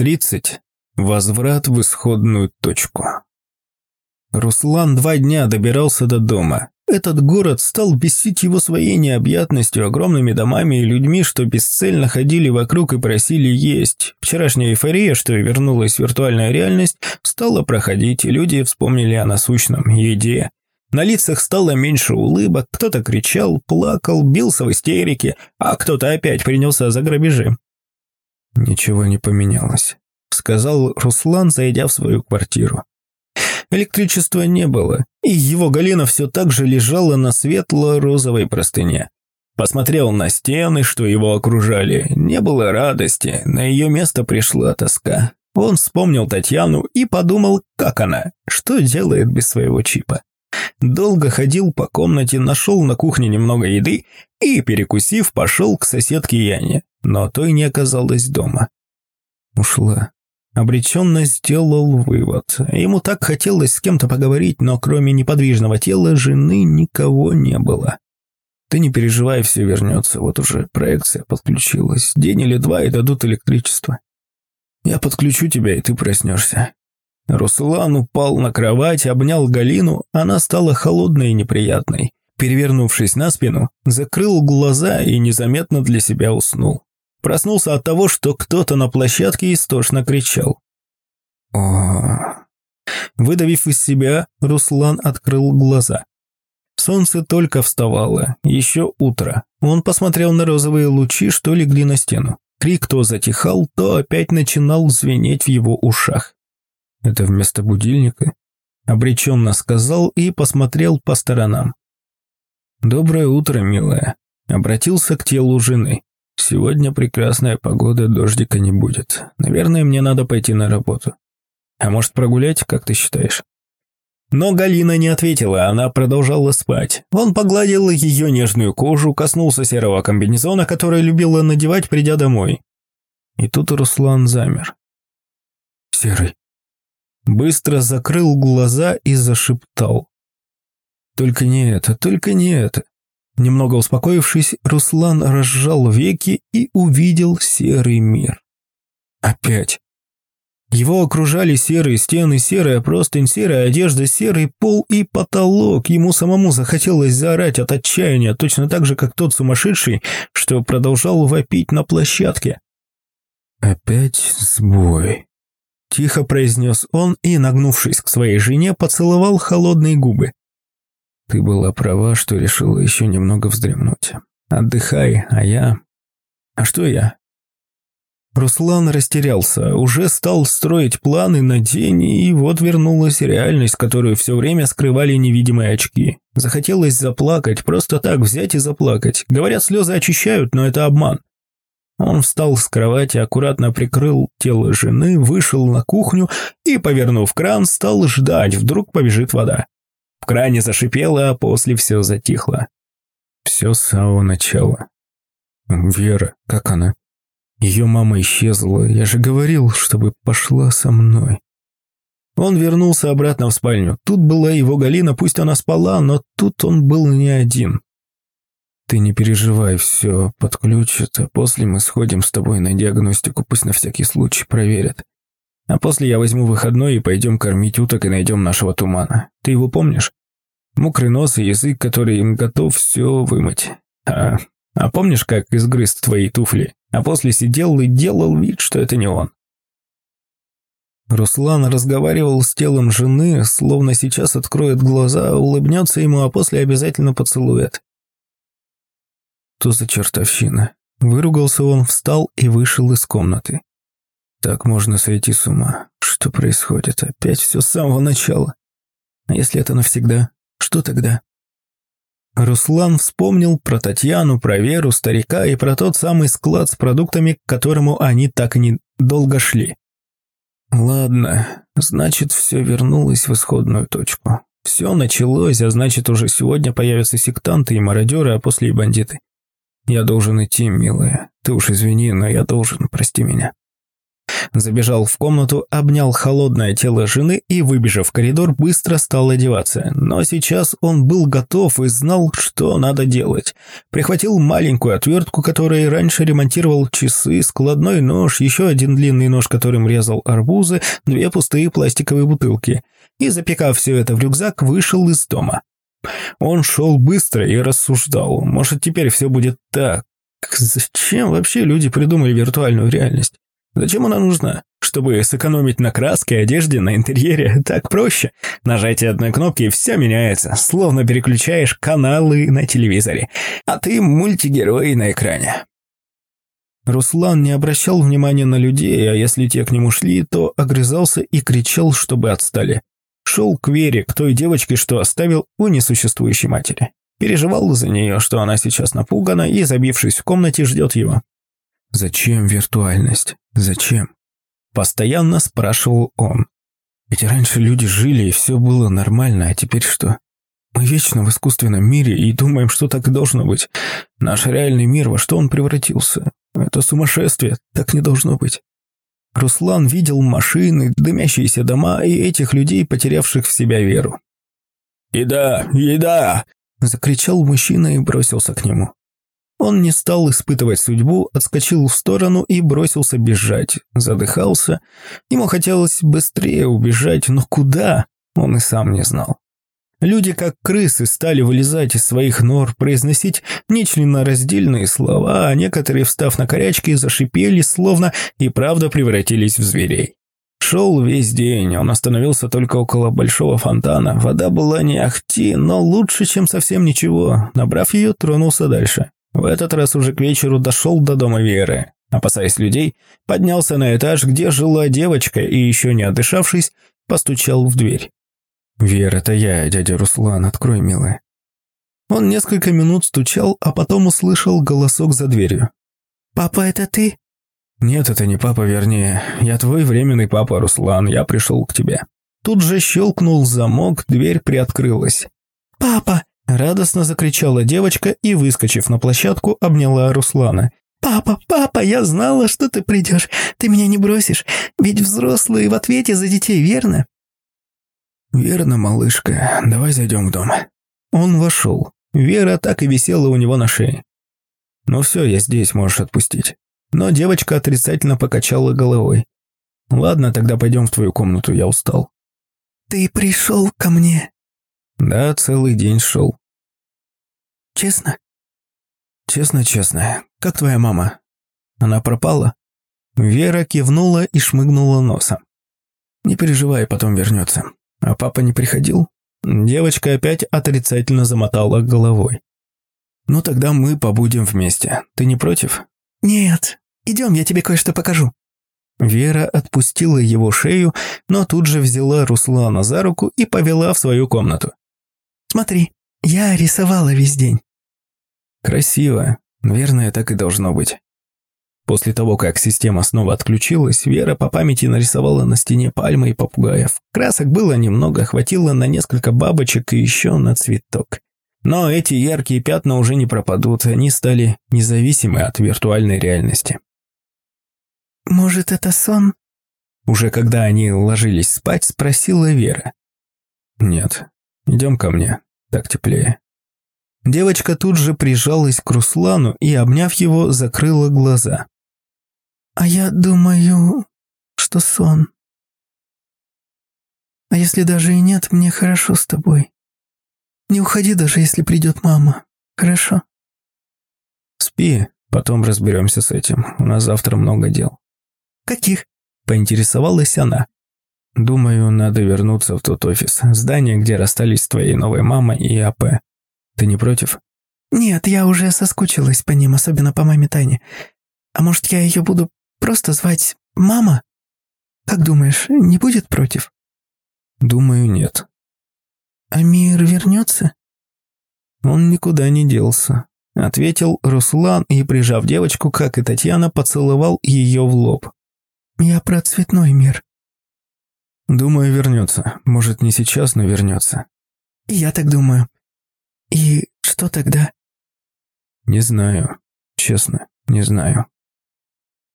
30. Возврат в исходную точку. Руслан два дня добирался до дома. Этот город стал бесить его своей необъятностью, огромными домами и людьми, что бесцельно ходили вокруг и просили есть. Вчерашняя эйфория, что вернулась в виртуальная реальность, стала проходить, и люди вспомнили о насущном – еде. На лицах стало меньше улыбок, кто-то кричал, плакал, бился в истерике, а кто-то опять принялся за грабежи. «Ничего не поменялось», — сказал Руслан, зайдя в свою квартиру. Электричества не было, и его Галина все так же лежала на светло-розовой простыне. Посмотрел на стены, что его окружали. Не было радости, на ее место пришла тоска. Он вспомнил Татьяну и подумал, как она, что делает без своего чипа. Долго ходил по комнате, нашел на кухне немного еды и, перекусив, пошел к соседке Яне, но той не оказалось дома. Ушла. Обреченно сделал вывод. Ему так хотелось с кем-то поговорить, но кроме неподвижного тела жены никого не было. Ты не переживай, все вернется. Вот уже проекция подключилась. День или два и дадут электричество. Я подключу тебя, и ты проснешься. Руслан упал на кровать, обнял Галину, она стала холодной и неприятной. Перевернувшись на спину, закрыл глаза и незаметно для себя уснул. Проснулся от того, что кто-то на площадке истошно кричал. О. Выдавив из себя, Руслан открыл глаза. Солнце только вставало, еще утро. Он посмотрел на розовые лучи, что легли на стену. Крик то затихал, то опять начинал звенеть в его ушах. Это вместо будильника? Обреченно сказал и посмотрел по сторонам. «Доброе утро, милая», — обратился к телу жены. «Сегодня прекрасная погода, дождика не будет. Наверное, мне надо пойти на работу. А может прогулять, как ты считаешь?» Но Галина не ответила, она продолжала спать. Он погладил ее нежную кожу, коснулся серого комбинезона, который любила надевать, придя домой. И тут Руслан замер. «Серый, быстро закрыл глаза и зашептал. «Только не это, только не это». Немного успокоившись, Руслан разжал веки и увидел серый мир. Опять. Его окружали серые стены, серая простынь, серая одежда, серый пол и потолок. Ему самому захотелось заорать от отчаяния, точно так же, как тот сумасшедший, что продолжал вопить на площадке. Опять сбой. Тихо произнес он и, нагнувшись к своей жене, поцеловал холодные губы. «Ты была права, что решила еще немного вздремнуть. Отдыхай, а я...» «А что я?» Руслан растерялся, уже стал строить планы на день, и вот вернулась реальность, которую все время скрывали невидимые очки. Захотелось заплакать, просто так взять и заплакать. Говорят, слезы очищают, но это обман. Он встал с кровати, аккуратно прикрыл тело жены, вышел на кухню и, повернув кран, стал ждать, вдруг побежит вода. В кране зашипело, а после все затихло. Все с самого начала. Вера, как она? Ее мама исчезла, я же говорил, чтобы пошла со мной. Он вернулся обратно в спальню. Тут была его Галина, пусть она спала, но тут он был не один. Ты не переживай, все подключат, а после мы сходим с тобой на диагностику, пусть на всякий случай проверят. А после я возьму выходной и пойдем кормить уток и найдем нашего тумана. Ты его помнишь? Мокрый нос и язык, который им готов все вымыть. А, а помнишь, как изгрыз твои туфли? А после сидел и делал вид, что это не он. Руслан разговаривал с телом жены, словно сейчас откроет глаза, улыбнется ему, а после обязательно поцелует. Что за чертовщина? Выругался он, встал и вышел из комнаты. Так можно сойти с ума. Что происходит? Опять все с самого начала. А если это навсегда? Что тогда? Руслан вспомнил про Татьяну, про Веру, старика и про тот самый склад с продуктами, к которому они так недолго шли. Ладно, значит, все вернулось в исходную точку. Все началось, а значит, уже сегодня появятся сектанты и мародеры, а после и бандиты. Я должен идти, милая. Ты уж извини, но я должен, прости меня. Забежал в комнату, обнял холодное тело жены и, выбежав в коридор, быстро стал одеваться. Но сейчас он был готов и знал, что надо делать. Прихватил маленькую отвертку, которой раньше ремонтировал часы, складной нож, еще один длинный нож, которым резал арбузы, две пустые пластиковые бутылки. И, запекав все это в рюкзак, вышел из дома. Он шел быстро и рассуждал. Может, теперь все будет так. Зачем вообще люди придумали виртуальную реальность? Зачем она нужна? Чтобы сэкономить на краске, одежде, на интерьере, так проще. Нажатие одной кнопки и все меняется, словно переключаешь каналы на телевизоре, а ты мультигерой на экране. Руслан не обращал внимания на людей, а если те к нему шли, то огрызался и кричал, чтобы отстали. Шел к Вере, к той девочке, что оставил у несуществующей матери. Переживал за нее, что она сейчас напугана и, забившись в комнате, ждет его. «Зачем виртуальность? Зачем?» Постоянно спрашивал он. Ведь раньше люди жили, и все было нормально, а теперь что? Мы вечно в искусственном мире и думаем, что так должно быть. Наш реальный мир, во что он превратился? Это сумасшествие, так не должно быть. Руслан видел машины, дымящиеся дома и этих людей, потерявших в себя веру. «Еда! Еда!» – закричал мужчина и бросился к нему. Он не стал испытывать судьбу, отскочил в сторону и бросился бежать. Задыхался. Ему хотелось быстрее убежать, но куда? Он и сам не знал. Люди, как крысы, стали вылезать из своих нор, произносить нечленораздельные слова, а некоторые, встав на корячки, зашипели, словно и правда превратились в зверей. Шел весь день, он остановился только около большого фонтана. Вода была не ахти, но лучше, чем совсем ничего. Набрав ее, тронулся дальше. В этот раз уже к вечеру дошел до дома Веры. Опасаясь людей, поднялся на этаж, где жила девочка, и еще не отдышавшись, постучал в дверь. «Вера, это я, дядя Руслан, открой, милая». Он несколько минут стучал, а потом услышал голосок за дверью. «Папа, это ты?» «Нет, это не папа, вернее. Я твой временный папа, Руслан, я пришел к тебе». Тут же щелкнул замок, дверь приоткрылась. «Папа!» – радостно закричала девочка и, выскочив на площадку, обняла Руслана. «Папа, папа, я знала, что ты придешь. Ты меня не бросишь. Ведь взрослые в ответе за детей, верно?» «Верно, малышка, давай зайдем в дом». Он вошел. Вера так и висела у него на шее. «Ну все, я здесь, можешь отпустить». Но девочка отрицательно покачала головой. «Ладно, тогда пойдем в твою комнату, я устал». «Ты пришел ко мне?» «Да, целый день шел». «Честно?» «Честно-честно. Как твоя мама? Она пропала?» Вера кивнула и шмыгнула носом. «Не переживай, потом вернется. А папа не приходил? Девочка опять отрицательно замотала головой. Ну тогда мы побудем вместе. Ты не против? Нет. Идем, я тебе кое-что покажу. Вера отпустила его шею, но тут же взяла Руслана за руку и повела в свою комнату. Смотри, я рисовала весь день. Красиво. Наверное, так и должно быть. После того, как система снова отключилась, Вера по памяти нарисовала на стене пальмы и попугаев. Красок было немного, хватило на несколько бабочек и еще на цветок. Но эти яркие пятна уже не пропадут, они стали независимы от виртуальной реальности. «Может, это сон?» Уже когда они ложились спать, спросила Вера. «Нет, идем ко мне, так теплее». Девочка тут же прижалась к Руслану и, обняв его, закрыла глаза. А я думаю, что сон. А если даже и нет, мне хорошо с тобой. Не уходи даже, если придет мама. Хорошо? Спи, потом разберемся с этим. У нас завтра много дел. Каких? Поинтересовалась она. Думаю, надо вернуться в тот офис. Здание, где расстались с твоей новой мамой и АП. Ты не против? Нет, я уже соскучилась по ним, особенно по маме Тане. А может, я ее буду Просто звать «мама»? Как думаешь, не будет против?» «Думаю, нет». «А мир вернется?» «Он никуда не делся», — ответил Руслан и, прижав девочку, как и Татьяна, поцеловал ее в лоб. «Я про цветной мир». «Думаю, вернется. Может, не сейчас, но вернется». «Я так думаю. И что тогда?» «Не знаю. Честно, не знаю».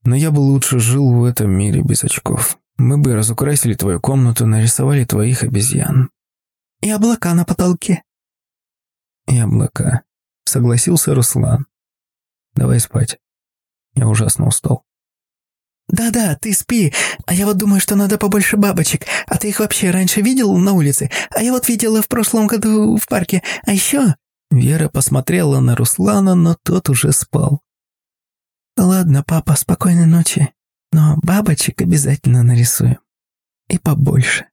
Но я бы лучше жил в этом мире без очков. Мы бы разукрасили твою комнату, нарисовали твоих обезьян. И облака на потолке. И облака. Согласился Руслан. Давай спать. Я ужасно устал. «Да-да, ты спи. А я вот думаю, что надо побольше бабочек. А ты их вообще раньше видел на улице? А я вот видела в прошлом году в парке. А еще...» Вера посмотрела на Руслана, но тот уже спал. «Ладно, папа, спокойной ночи. Но бабочек обязательно нарисуем. И побольше».